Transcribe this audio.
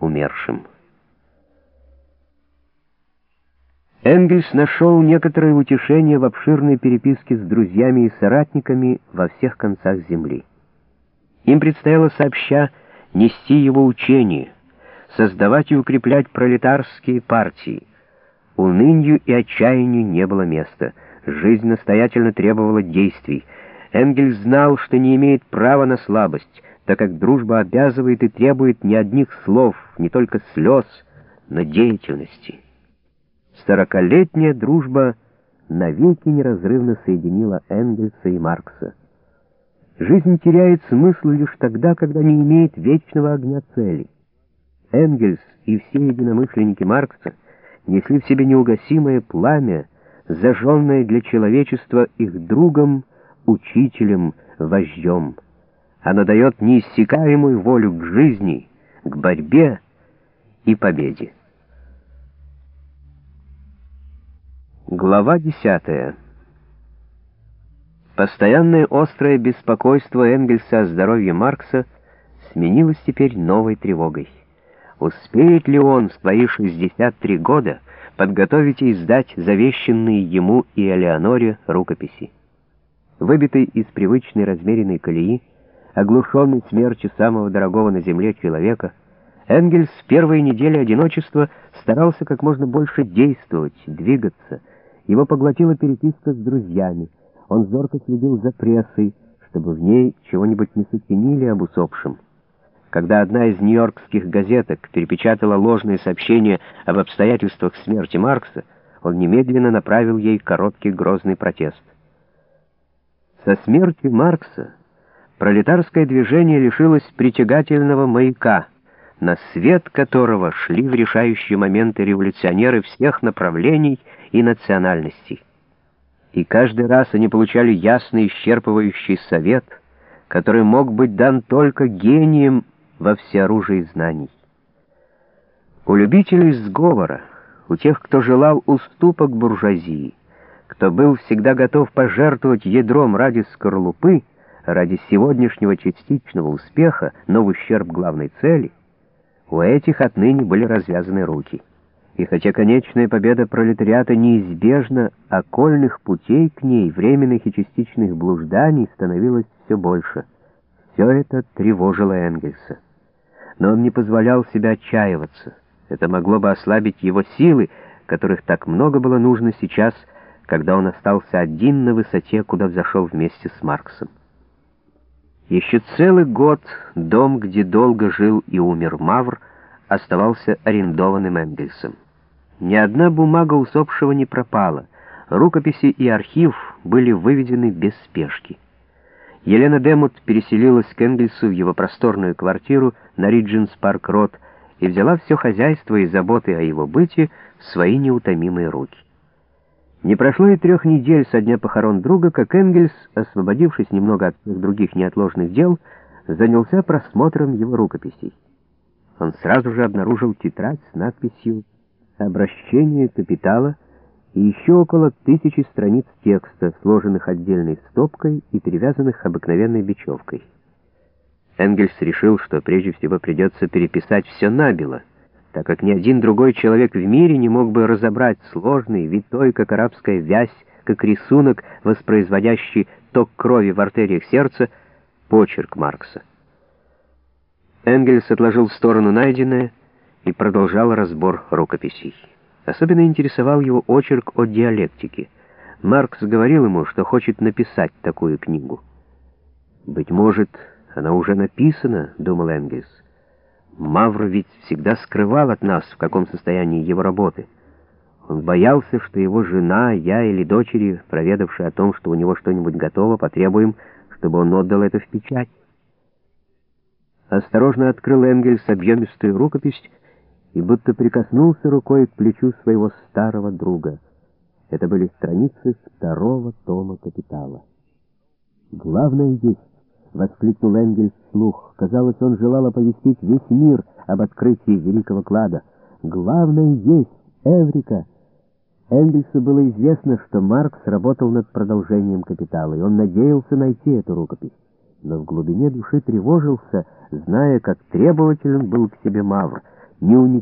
умершим. Энгельс нашел некоторое утешение в обширной переписке с друзьями и соратниками во всех концах земли. Им предстояло сообща нести его учение, создавать и укреплять пролетарские партии. Унынию и отчаянию не было места. Жизнь настоятельно требовала действий. Энгельс знал, что не имеет права на слабость, так как дружба обязывает и требует не одних слов, не только слез, но деятельности. Сорокалетняя дружба навеки неразрывно соединила Энгельса и Маркса. Жизнь теряет смысл лишь тогда, когда не имеет вечного огня цели. Энгельс и все единомышленники Маркса несли в себе неугасимое пламя, зажженное для человечества их другом, учителем, вождем. Оно дает неиссякаемую волю к жизни, к борьбе и победе. Глава десятая. Постоянное острое беспокойство Энгельса о здоровье Маркса сменилось теперь новой тревогой. Успеет ли он в свои 63 года подготовить и издать завещанные ему и Элеоноре рукописи? Выбитый из привычной размеренной колеи, оглушенный смертью самого дорогого на земле человека, Энгельс в первые недели одиночества старался как можно больше действовать, двигаться. Его поглотила переписка с друзьями — он зорко следил за прессой, чтобы в ней чего-нибудь не сочинили об усопшем. Когда одна из нью-йоркских газеток перепечатала ложные сообщения об обстоятельствах смерти Маркса, он немедленно направил ей короткий грозный протест. Со смертью Маркса пролетарское движение лишилось притягательного маяка, на свет которого шли в решающие моменты революционеры всех направлений и национальностей и каждый раз они получали ясный исчерпывающий совет, который мог быть дан только гением во всеоружии знаний. У любителей сговора, у тех, кто желал уступок буржуазии, кто был всегда готов пожертвовать ядром ради скорлупы, ради сегодняшнего частичного успеха, но в ущерб главной цели, у этих отныне были развязаны руки. И хотя конечная победа пролетариата неизбежна, окольных путей к ней, временных и частичных блужданий становилось все больше. Все это тревожило Энгельса. Но он не позволял себе отчаиваться. Это могло бы ослабить его силы, которых так много было нужно сейчас, когда он остался один на высоте, куда взошел вместе с Марксом. Еще целый год дом, где долго жил и умер Мавр, оставался арендованным Энгельсом. Ни одна бумага усопшего не пропала. Рукописи и архив были выведены без спешки. Елена Демут переселилась к Энгельсу в его просторную квартиру на Риджинс Парк Рот и взяла все хозяйство и заботы о его быте в свои неутомимые руки. Не прошло и трех недель со дня похорон друга, как Энгельс, освободившись немного от других неотложных дел, занялся просмотром его рукописей. Он сразу же обнаружил тетрадь с надписью обращение капитала и еще около тысячи страниц текста, сложенных отдельной стопкой и перевязанных обыкновенной бечевкой. Энгельс решил, что прежде всего придется переписать все набело, так как ни один другой человек в мире не мог бы разобрать сложный, витой, как арабская вязь, как рисунок, воспроизводящий ток крови в артериях сердца, почерк Маркса. Энгельс отложил в сторону найденное и продолжал разбор рукописей. Особенно интересовал его очерк о диалектике. Маркс говорил ему, что хочет написать такую книгу. «Быть может, она уже написана», — думал Энгельс. «Мавр ведь всегда скрывал от нас, в каком состоянии его работы. Он боялся, что его жена, я или дочери, проведавшие о том, что у него что-нибудь готово, потребуем, чтобы он отдал это в печать». Осторожно открыл Энгельс объемистую рукопись и будто прикоснулся рукой к плечу своего старого друга. Это были страницы второго тома «Капитала». «Главное есть!» — воскликнул Энгельс вслух. Казалось, он желал оповестить весь мир об открытии великого клада. «Главное есть! Эврика!» Энгельсу было известно, что Маркс работал над продолжением «Капитала», и он надеялся найти эту рукопись. Но в глубине души тревожился, зная, как требователен был к себе Мавр — не уничтожить.